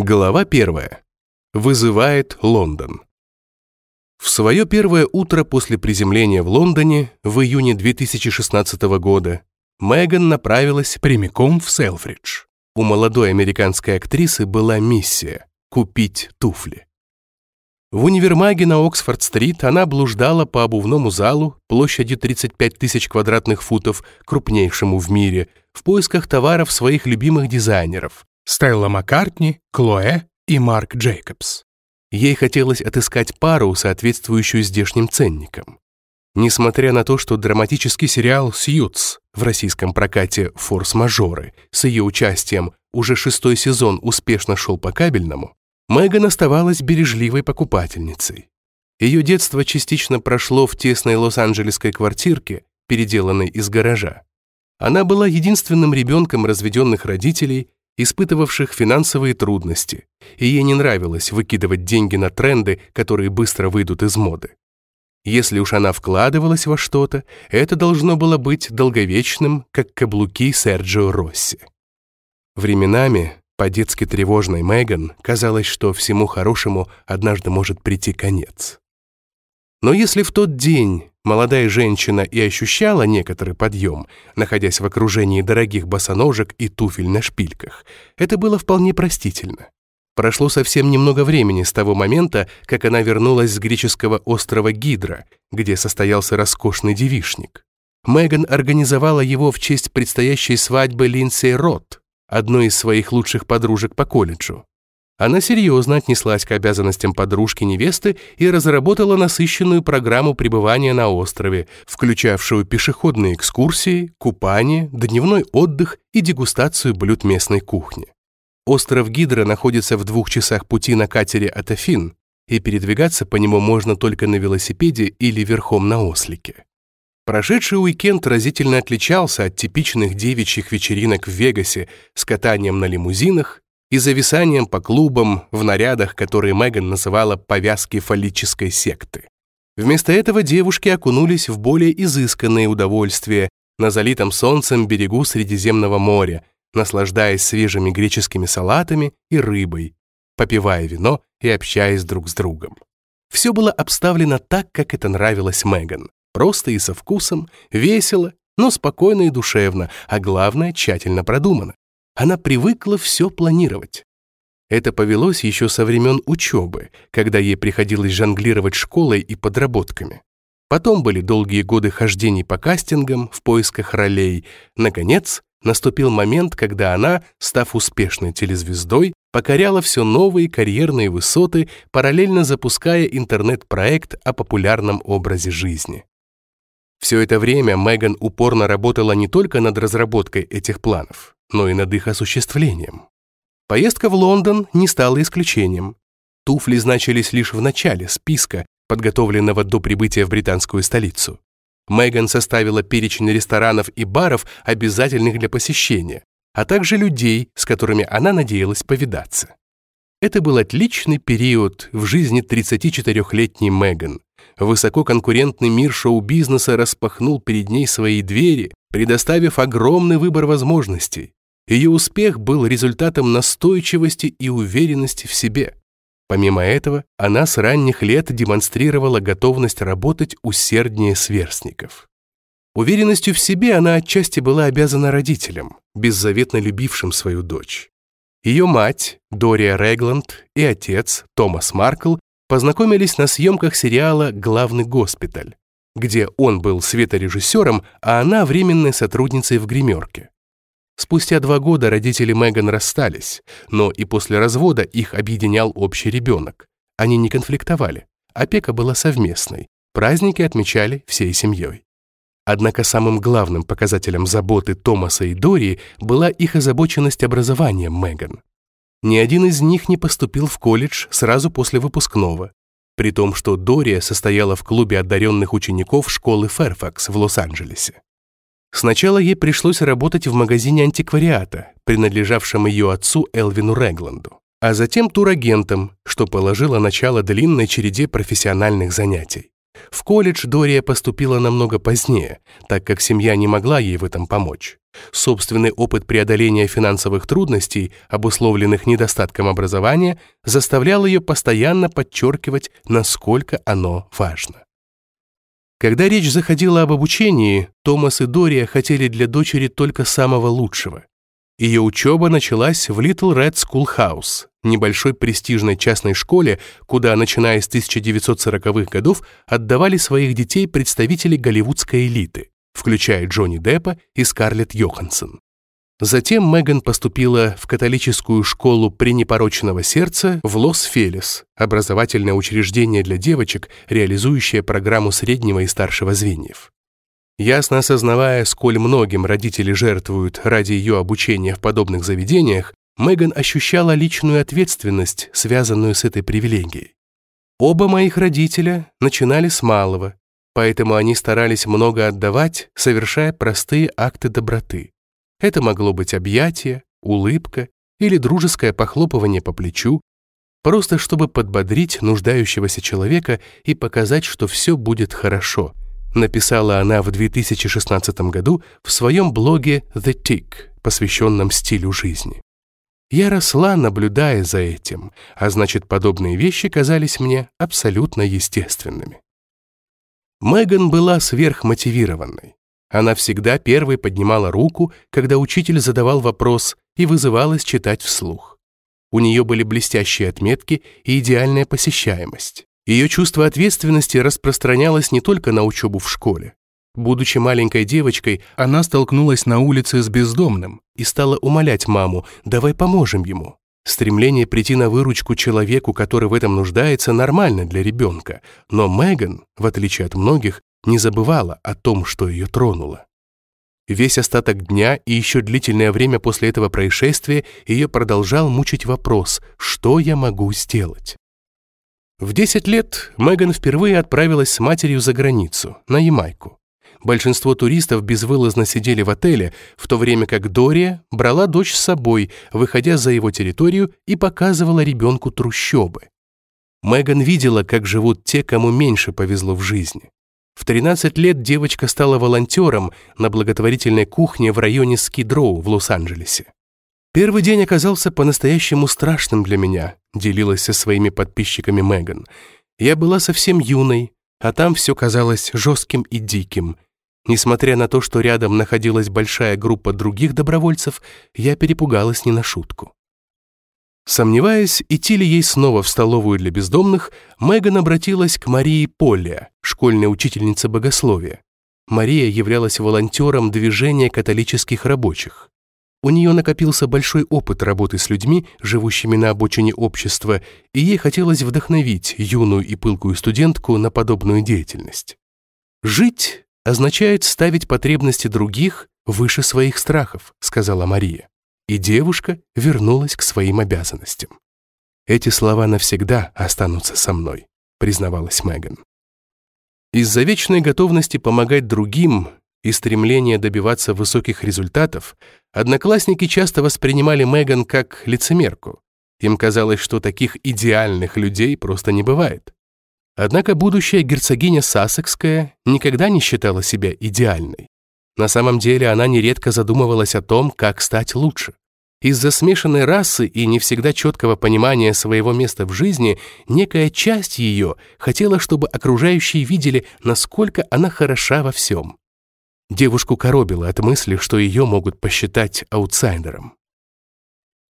Глава первая. Вызывает Лондон. В свое первое утро после приземления в Лондоне в июне 2016 года Меган направилась прямиком в Селфридж. У молодой американской актрисы была миссия – купить туфли. В универмаге на Оксфорд-стрит она блуждала по обувному залу площадью 35 тысяч квадратных футов, крупнейшему в мире, в поисках товаров своих любимых дизайнеров Стелла Маккартни, Клоэ и Марк Джейкобс. Ей хотелось отыскать пару, соответствующую здешним ценникам. Несмотря на то, что драматический сериал «Сьюз» в российском прокате «Форс-мажоры» с ее участием уже шестой сезон успешно шел по кабельному, Меган оставалась бережливой покупательницей. Ее детство частично прошло в тесной лос-анджелесской квартирке, переделанной из гаража. Она была единственным ребенком разведенных родителей испытывавших финансовые трудности, и ей не нравилось выкидывать деньги на тренды, которые быстро выйдут из моды. Если уж она вкладывалась во что-то, это должно было быть долговечным, как каблуки Серджио Росси. Временами, по-детски тревожной Меган, казалось, что всему хорошему однажды может прийти конец. Но если в тот день молодая женщина и ощущала некоторый подъем, находясь в окружении дорогих босоножек и туфель на шпильках, это было вполне простительно. Прошло совсем немного времени с того момента, как она вернулась с греческого острова Гидра, где состоялся роскошный девишник. Меган организовала его в честь предстоящей свадьбы Линдсей Рот, одной из своих лучших подружек по колледжу. Она серьезно отнеслась к обязанностям подружки невесты и разработала насыщенную программу пребывания на острове, включавшую пешеходные экскурсии, купание, дневной отдых и дегустацию блюд местной кухни. Остров Гидра находится в двух часах пути на катере от Афин, и передвигаться по нему можно только на велосипеде или верхом на ослике. Прошедший уикенд разительно отличался от типичных девичьих вечеринок в Вегасе с катанием на лимузинах и зависанием по клубам в нарядах, которые Меган называла «повязки фаллической секты». Вместо этого девушки окунулись в более изысканные удовольствия на залитом солнцем берегу Средиземного моря, наслаждаясь свежими греческими салатами и рыбой, попивая вино и общаясь друг с другом. Все было обставлено так, как это нравилось Меган. Просто и со вкусом, весело, но спокойно и душевно, а главное, тщательно продумано. Она привыкла все планировать. Это повелось еще со времен учебы, когда ей приходилось жонглировать школой и подработками. Потом были долгие годы хождений по кастингам в поисках ролей. Наконец, наступил момент, когда она, став успешной телезвездой, покоряла все новые карьерные высоты, параллельно запуская интернет-проект о популярном образе жизни. Все это время Меган упорно работала не только над разработкой этих планов, но и над их осуществлением. Поездка в Лондон не стала исключением. Туфли значились лишь в начале списка, подготовленного до прибытия в британскую столицу. Меган составила перечень ресторанов и баров, обязательных для посещения, а также людей, с которыми она надеялась повидаться. Это был отличный период в жизни 34-летней Меган. Высококонкурентный мир шоу-бизнеса распахнул перед ней свои двери, предоставив огромный выбор возможностей. Ее успех был результатом настойчивости и уверенности в себе. Помимо этого, она с ранних лет демонстрировала готовность работать усерднее сверстников. Уверенностью в себе она отчасти была обязана родителям, беззаветно любившим свою дочь. Ее мать, Дория Регланд, и отец, Томас Маркл, познакомились на съемках сериала «Главный госпиталь», где он был светорежиссером, а она временной сотрудницей в гримерке. Спустя два года родители Меган расстались, но и после развода их объединял общий ребенок. Они не конфликтовали, опека была совместной, праздники отмечали всей семьей. Однако самым главным показателем заботы Томаса и Дории была их озабоченность образованием Меган. Ни один из них не поступил в колледж сразу после выпускного, при том, что Дория состояла в клубе одаренных учеников школы Фэрфакс в Лос-Анджелесе. Сначала ей пришлось работать в магазине антиквариата, принадлежавшем ее отцу Элвину Регланду, а затем турагентом, что положило начало длинной череде профессиональных занятий. В колледж Дория поступила намного позднее, так как семья не могла ей в этом помочь. Собственный опыт преодоления финансовых трудностей, обусловленных недостатком образования, заставлял ее постоянно подчеркивать, насколько оно важно. Когда речь заходила об обучении, Томас и Дория хотели для дочери только самого лучшего. Ее учеба началась в Little Red Schoolhouse, небольшой престижной частной школе, куда, начиная с 1940-х годов, отдавали своих детей представители голливудской элиты включая Джонни Деппа и Скарлетт Йоханссон. Затем Меган поступила в католическую школу пренепорочного сердца в Лос-Фелес, образовательное учреждение для девочек, реализующее программу среднего и старшего звеньев. Ясно осознавая, сколь многим родители жертвуют ради ее обучения в подобных заведениях, Меган ощущала личную ответственность, связанную с этой привилегией. Оба моих родителя начинали с малого, поэтому они старались много отдавать, совершая простые акты доброты. Это могло быть объятие, улыбка или дружеское похлопывание по плечу, просто чтобы подбодрить нуждающегося человека и показать, что все будет хорошо, написала она в 2016 году в своем блоге The Tick, посвященном стилю жизни. Я росла, наблюдая за этим, а значит, подобные вещи казались мне абсолютно естественными. Меган была сверхмотивированной. Она всегда первой поднимала руку, когда учитель задавал вопрос и вызывалась читать вслух. У нее были блестящие отметки и идеальная посещаемость. Ее чувство ответственности распространялось не только на учебу в школе. Будучи маленькой девочкой, она столкнулась на улице с бездомным и стала умолять маму «давай поможем ему». Стремление прийти на выручку человеку, который в этом нуждается, нормально для ребенка, но Меган, в отличие от многих, не забывала о том, что ее тронуло. Весь остаток дня и еще длительное время после этого происшествия ее продолжал мучить вопрос «Что я могу сделать?». В 10 лет Меган впервые отправилась с матерью за границу, на Ямайку. Большинство туристов безвылазно сидели в отеле, в то время как Дория брала дочь с собой, выходя за его территорию и показывала ребенку трущобы. Меган видела, как живут те, кому меньше повезло в жизни. В 13 лет девочка стала волонтером на благотворительной кухне в районе Скидроу в Лос-Анджелесе. «Первый день оказался по-настоящему страшным для меня», делилась со своими подписчиками Меган. «Я была совсем юной, а там все казалось жестким и диким. Несмотря на то, что рядом находилась большая группа других добровольцев, я перепугалась не на шутку. Сомневаясь, идти ли ей снова в столовую для бездомных, Меган обратилась к Марии Полле, школьной учительнице богословия. Мария являлась волонтером движения католических рабочих. У нее накопился большой опыт работы с людьми, живущими на обочине общества, и ей хотелось вдохновить юную и пылкую студентку на подобную деятельность. Жить означает ставить потребности других выше своих страхов», сказала Мария. И девушка вернулась к своим обязанностям. «Эти слова навсегда останутся со мной», признавалась Меган. Из-за вечной готовности помогать другим и стремления добиваться высоких результатов, одноклассники часто воспринимали Меган как лицемерку. Им казалось, что таких идеальных людей просто не бывает. Однако будущая герцогиня Сассекская никогда не считала себя идеальной. На самом деле она нередко задумывалась о том, как стать лучше. Из-за смешанной расы и не всегда четкого понимания своего места в жизни, некая часть ее хотела, чтобы окружающие видели, насколько она хороша во всем. Девушку коробило от мысли, что ее могут посчитать аутсайдером.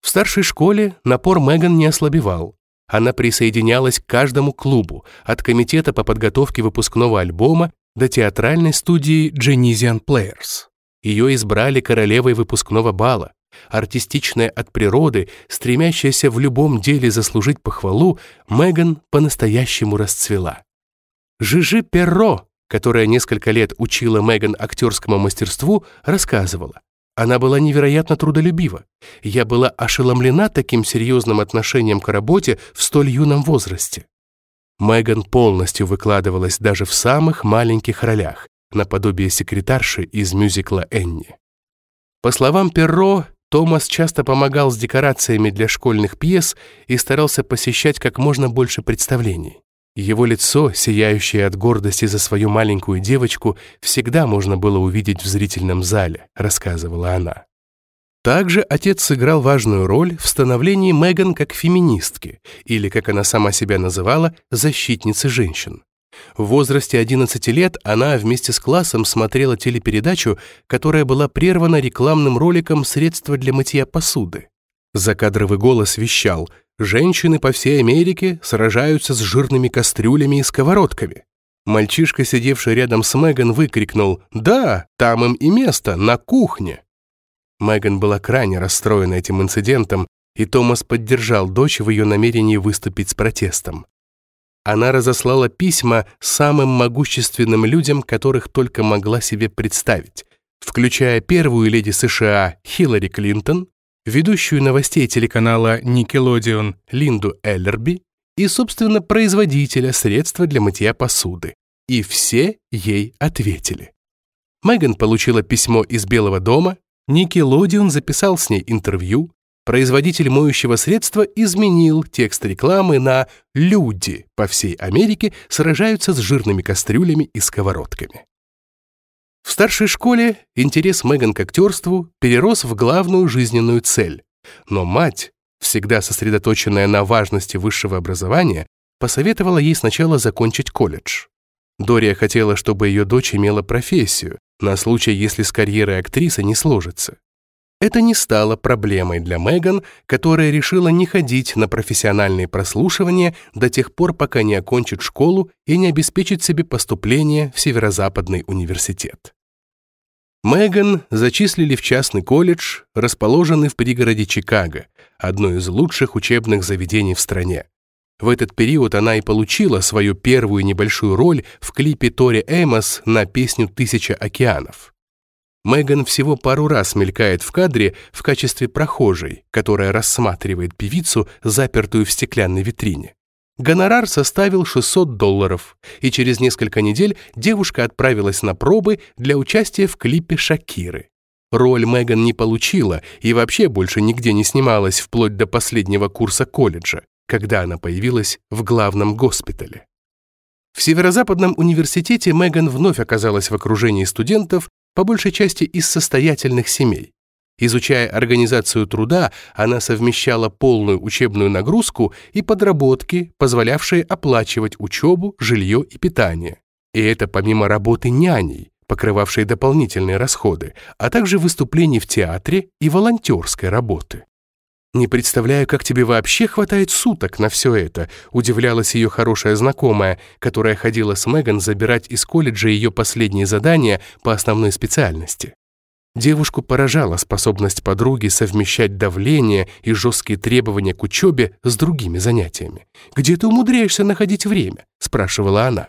В старшей школе напор Меган не ослабевал. Она присоединялась к каждому клубу, от комитета по подготовке выпускного альбома до театральной студии Genesian Players. Ее избрали королевой выпускного бала. Артистичная от природы, стремящаяся в любом деле заслужить похвалу, Меган по-настоящему расцвела. Жижи Перро, которая несколько лет учила Меган актерскому мастерству, рассказывала. Она была невероятно трудолюбива. Я была ошеломлена таким серьезным отношением к работе в столь юном возрасте. Меган полностью выкладывалась даже в самых маленьких ролях, наподобие секретарши из мюзикла «Энни». По словам Перро, Томас часто помогал с декорациями для школьных пьес и старался посещать как можно больше представлений. Его лицо, сияющее от гордости за свою маленькую девочку, всегда можно было увидеть в зрительном зале, рассказывала она. Также отец сыграл важную роль в становлении Меган как феминистки, или, как она сама себя называла, защитницы женщин. В возрасте 11 лет она вместе с классом смотрела телепередачу, которая была прервана рекламным роликом «Средства для мытья посуды». Закадровый голос вещал – Женщины по всей Америке сражаются с жирными кастрюлями и сковородками. Мальчишка, сидевший рядом с Меган, выкрикнул «Да, там им и место, на кухне!». Меган была крайне расстроена этим инцидентом, и Томас поддержал дочь в ее намерении выступить с протестом. Она разослала письма самым могущественным людям, которых только могла себе представить, включая первую леди США Хиллари Клинтон, ведущую новостей телеканала Nickelodeon Линду Эллерби и, собственно, производителя средства для мытья посуды. И все ей ответили. Меган получила письмо из Белого дома, Nickelodeon записал с ней интервью, производитель моющего средства изменил текст рекламы на «Люди по всей Америке сражаются с жирными кастрюлями и сковородками». В старшей школе интерес Меган к актерству перерос в главную жизненную цель. Но мать, всегда сосредоточенная на важности высшего образования, посоветовала ей сначала закончить колледж. Дория хотела, чтобы ее дочь имела профессию, на случай, если с карьерой актрисы не сложится. Это не стало проблемой для Меган, которая решила не ходить на профессиональные прослушивания до тех пор, пока не окончит школу и не обеспечит себе поступление в Северо-Западный университет. Меган зачислили в частный колледж, расположенный в пригороде Чикаго, одно из лучших учебных заведений в стране. В этот период она и получила свою первую небольшую роль в клипе Тори Эмос на песню «Тысяча океанов». Меган всего пару раз мелькает в кадре в качестве прохожей, которая рассматривает певицу, запертую в стеклянной витрине. Гонорар составил 600 долларов, и через несколько недель девушка отправилась на пробы для участия в клипе Шакиры. Роль Меган не получила и вообще больше нигде не снималась вплоть до последнего курса колледжа, когда она появилась в главном госпитале. В Северо-Западном университете Меган вновь оказалась в окружении студентов, по большей части из состоятельных семей. Изучая организацию труда, она совмещала полную учебную нагрузку и подработки, позволявшие оплачивать учебу, жилье и питание. И это помимо работы няней, покрывавшей дополнительные расходы, а также выступлений в театре и волонтерской работы. «Не представляю, как тебе вообще хватает суток на все это», удивлялась ее хорошая знакомая, которая ходила с Меган забирать из колледжа ее последние задания по основной специальности. Девушку поражала способность подруги совмещать давление и жесткие требования к учебе с другими занятиями. «Где ты умудряешься находить время?» – спрашивала она.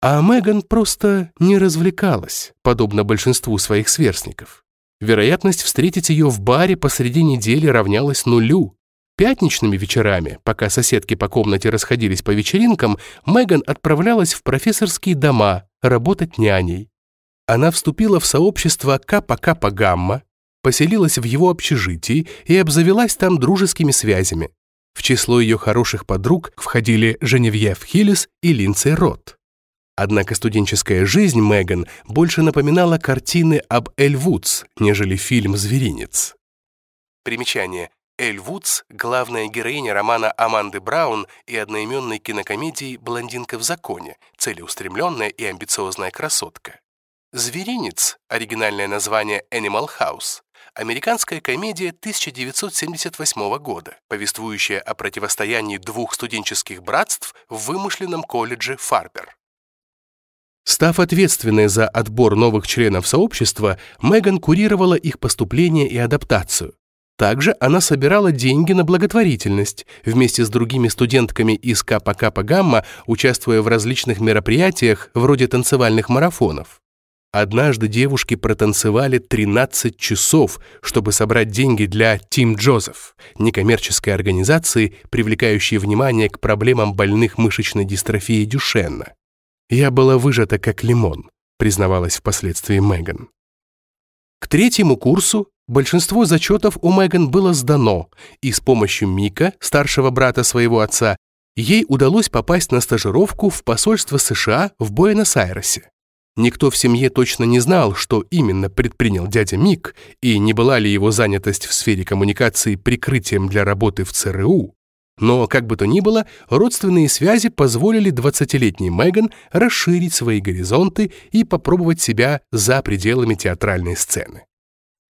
А Меган просто не развлекалась, подобно большинству своих сверстников. Вероятность встретить ее в баре посреди недели равнялась нулю. Пятничными вечерами, пока соседки по комнате расходились по вечеринкам, Меган отправлялась в профессорские дома работать няней она вступила в сообщество Капа-Капа-Гамма, поселилась в его общежитии и обзавелась там дружескими связями. В число ее хороших подруг входили Женевьев Хиллис и Линдсей Рот. Однако студенческая жизнь Меган больше напоминала картины об Эль Вудс, нежели фильм «Зверинец». Примечание. Эль Вудс – главная героиня романа Аманды Браун и одноименной кинокомедии «Блондинка в законе», целеустремленная и амбициозная красотка. «Зверинец» — оригинальное название Animal House, американская комедия 1978 года, повествующая о противостоянии двух студенческих братств в вымышленном колледже Фарбер. Став ответственной за отбор новых членов сообщества, Меган курировала их поступление и адаптацию. Также она собирала деньги на благотворительность, вместе с другими студентками из Капа Капа Гамма, участвуя в различных мероприятиях вроде танцевальных марафонов. Однажды девушки протанцевали 13 часов, чтобы собрать деньги для Team Joseph, некоммерческой организации, привлекающей внимание к проблемам больных мышечной дистрофии Дюшенна. «Я была выжата как лимон», признавалась впоследствии Меган. К третьему курсу большинство зачетов у Меган было сдано, и с помощью Мика, старшего брата своего отца, ей удалось попасть на стажировку в посольство США в Буэнос-Айресе. Никто в семье точно не знал, что именно предпринял дядя Мик, и не была ли его занятость в сфере коммуникации прикрытием для работы в ЦРУ. Но, как бы то ни было, родственные связи позволили 20-летней Меган расширить свои горизонты и попробовать себя за пределами театральной сцены.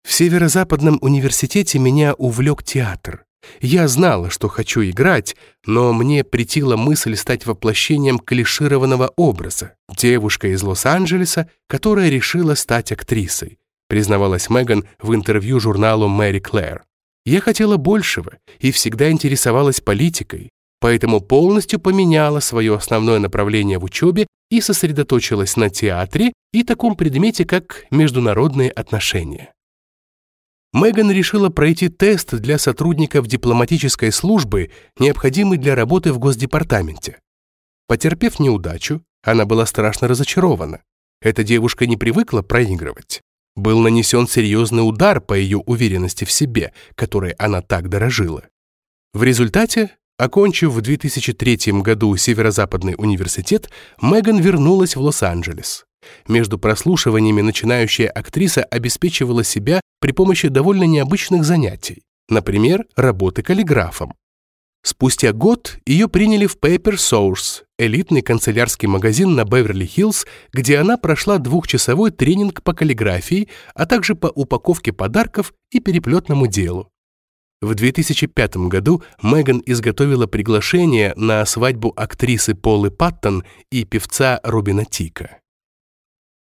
В Северо-Западном университете меня увлек театр. Я знала, что хочу играть, но мне притила мысль стать воплощением клишированного образа. Девушка из Лос-Анджелеса, которая решила стать актрисой, признавалась Меган в интервью журналу Мэри Клэр. Я хотела большего и всегда интересовалась политикой, поэтому полностью поменяла свое основное направление в учебе и сосредоточилась на театре и таком предмете, как международные отношения. Меган решила пройти тест для сотрудников дипломатической службы, необходимый для работы в Госдепартаменте. Потерпев неудачу, она была страшно разочарована. Эта девушка не привыкла проигрывать. Был нанесен серьезный удар по ее уверенности в себе, которой она так дорожила. В результате, окончив в 2003 году Северо-Западный университет, Меган вернулась в Лос-Анджелес. Между прослушиваниями начинающая актриса обеспечивала себя при помощи довольно необычных занятий, например, работы каллиграфом. Спустя год ее приняли в Paper Source, элитный канцелярский магазин на Беверли-Хиллз, где она прошла двухчасовой тренинг по каллиграфии, а также по упаковке подарков и переплетному делу. В 2005 году Меган изготовила приглашение на свадьбу актрисы Полы Паттон и певца Робина Тика.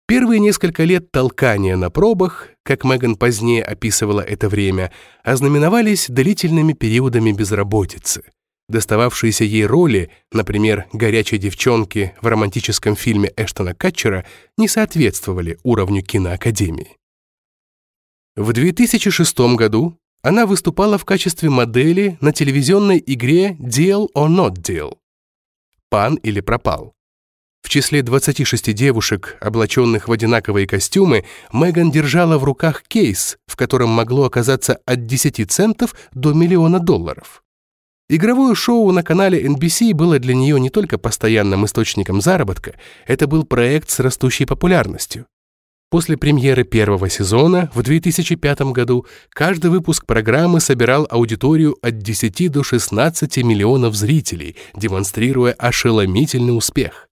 Первые несколько лет толкания на пробах, как Меган позднее описывала это время, ознаменовались длительными периодами безработицы. Достававшиеся ей роли, например, горячей девчонки в романтическом фильме Эштона Катчера, не соответствовали уровню киноакадемии. В 2006 году она выступала в качестве модели на телевизионной игре Deal or Not Deal. Пан или пропал. В числе 26 девушек, облаченных в одинаковые костюмы, Меган держала в руках кейс, в котором могло оказаться от 10 центов до миллиона долларов. Игровое шоу на канале NBC было для нее не только постоянным источником заработка, это был проект с растущей популярностью. После премьеры первого сезона в 2005 году каждый выпуск программы собирал аудиторию от 10 до 16 миллионов зрителей, демонстрируя ошеломительный успех.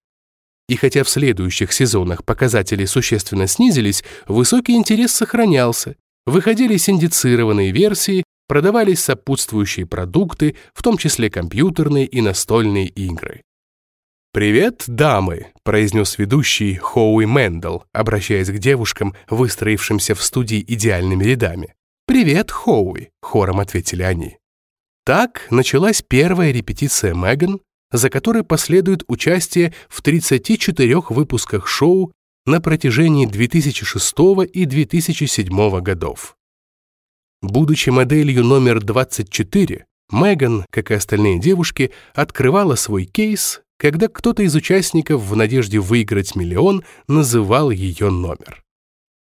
И хотя в следующих сезонах показатели существенно снизились, высокий интерес сохранялся. Выходили синдицированные версии, продавались сопутствующие продукты, в том числе компьютерные и настольные игры. «Привет, дамы», — произнес ведущий Хоуи Мэндл, обращаясь к девушкам, выстроившимся в студии идеальными рядами. «Привет, Хоуи», — хором ответили они. Так началась первая репетиция Меган, за которой последует участие в 34 выпусках шоу на протяжении 2006 и 2007 годов. Будучи моделью номер 24, Меган, как и остальные девушки, открывала свой кейс, когда кто-то из участников в надежде выиграть миллион называл ее номер.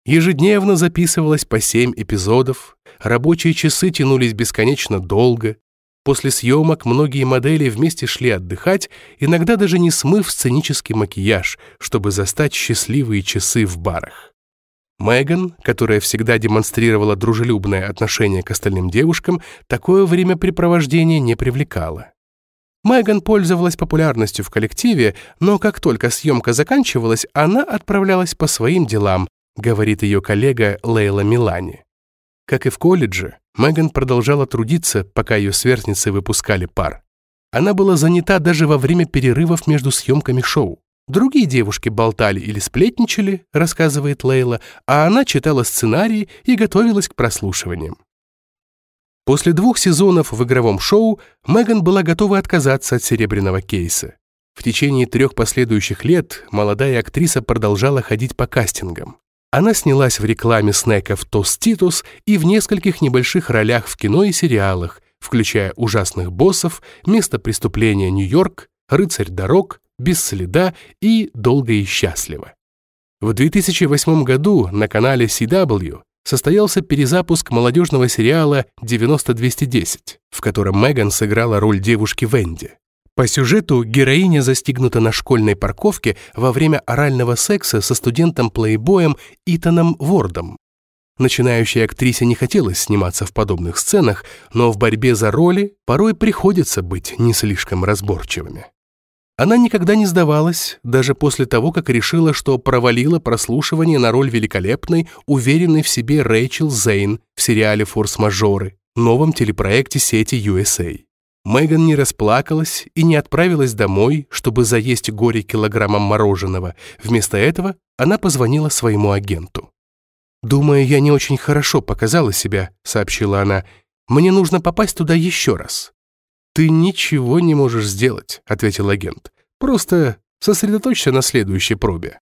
Ежедневно записывалось по 7 эпизодов, рабочие часы тянулись бесконечно долго, После съемок многие модели вместе шли отдыхать, иногда даже не смыв сценический макияж, чтобы застать счастливые часы в барах. Меган, которая всегда демонстрировала дружелюбное отношение к остальным девушкам, такое времяпрепровождение не привлекало. Меган пользовалась популярностью в коллективе, но как только съемка заканчивалась, она отправлялась по своим делам, говорит ее коллега Лейла Милани. Как и в колледже, Меган продолжала трудиться, пока ее сверстницы выпускали пар. Она была занята даже во время перерывов между съемками шоу. Другие девушки болтали или сплетничали, рассказывает Лейла, а она читала сценарии и готовилась к прослушиваниям. После двух сезонов в игровом шоу Меган была готова отказаться от серебряного кейса. В течение трех последующих лет молодая актриса продолжала ходить по кастингам. Она снялась в рекламе снеков Тоститус и в нескольких небольших ролях в кино и сериалах, включая «Ужасных боссов», «Место преступления Нью-Йорк», «Рыцарь дорог», «Без следа» и «Долго и счастливо». В 2008 году на канале CW состоялся перезапуск молодежного сериала «90-210», в котором Меган сыграла роль девушки Венди. По сюжету героиня застигнута на школьной парковке во время орального секса со студентом-плейбоем Итаном Вордом. Начинающей актрисе не хотелось сниматься в подобных сценах, но в борьбе за роли порой приходится быть не слишком разборчивыми. Она никогда не сдавалась, даже после того, как решила, что провалила прослушивание на роль великолепной, уверенной в себе Рэйчел Зейн в сериале «Форс-мажоры», новом телепроекте сети USA. Меган не расплакалась и не отправилась домой, чтобы заесть горе килограммом мороженого. Вместо этого она позвонила своему агенту. «Думаю, я не очень хорошо показала себя», — сообщила она. «Мне нужно попасть туда еще раз». «Ты ничего не можешь сделать», — ответил агент. «Просто сосредоточься на следующей пробе».